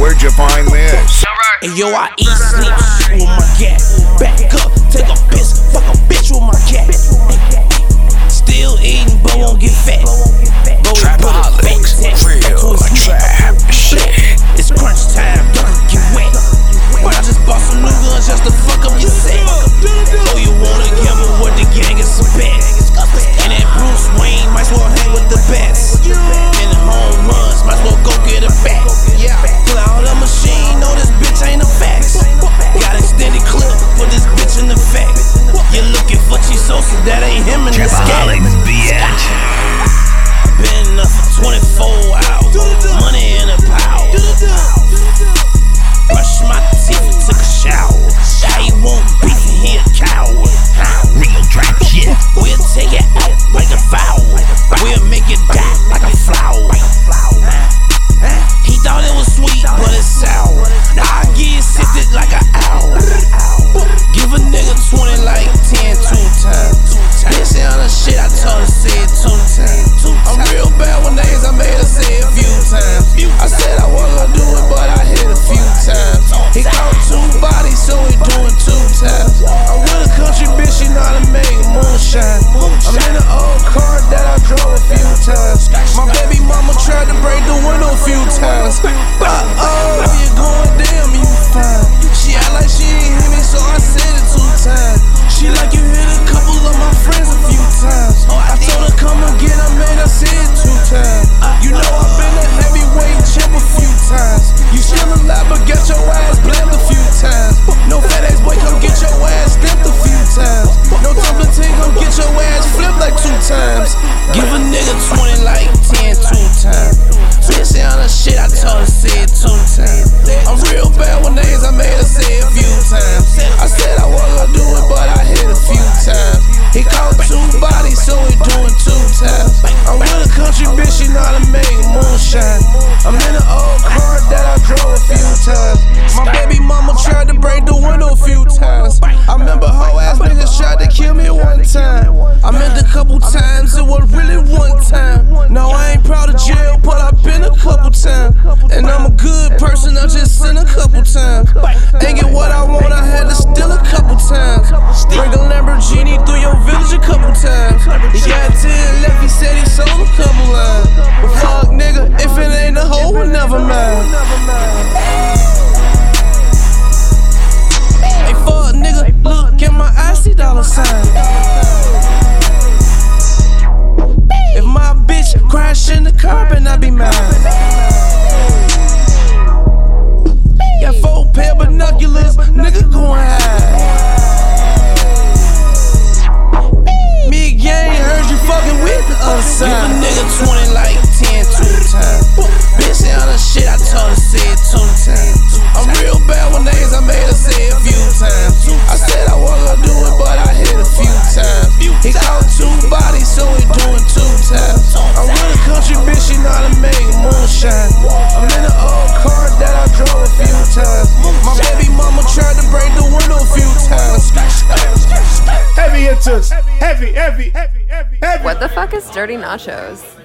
where'd you find this? And yo, I eat sleep with my cat. Back up, take a piss, fuck a bitch with my cat. Still eating, but times. Give a nigga 20 like 10 two times. Bitch, on the shit I told her said two times. I'm real bad with names, I made her say a few times. I said I wasn't gonna do it, but I hit a few times. He called two couple times, it was really one time. No, I ain't proud of jail, but I've been a couple times. And I'm a good person, I just sin a couple times. Ain't get what I want, I had to steal a couple times. Bring a Lamborghini through your village a couple times. Yeah, got 10 said he sold a couple lines. But fuck, nigga, if it ain't a hoe, well, never mind. Hey, fuck, nigga, look at my icy dollar sign. in the carpet, and I be mad. Heavy, heavy, heavy, heavy, heavy. What the fuck is dirty nachos?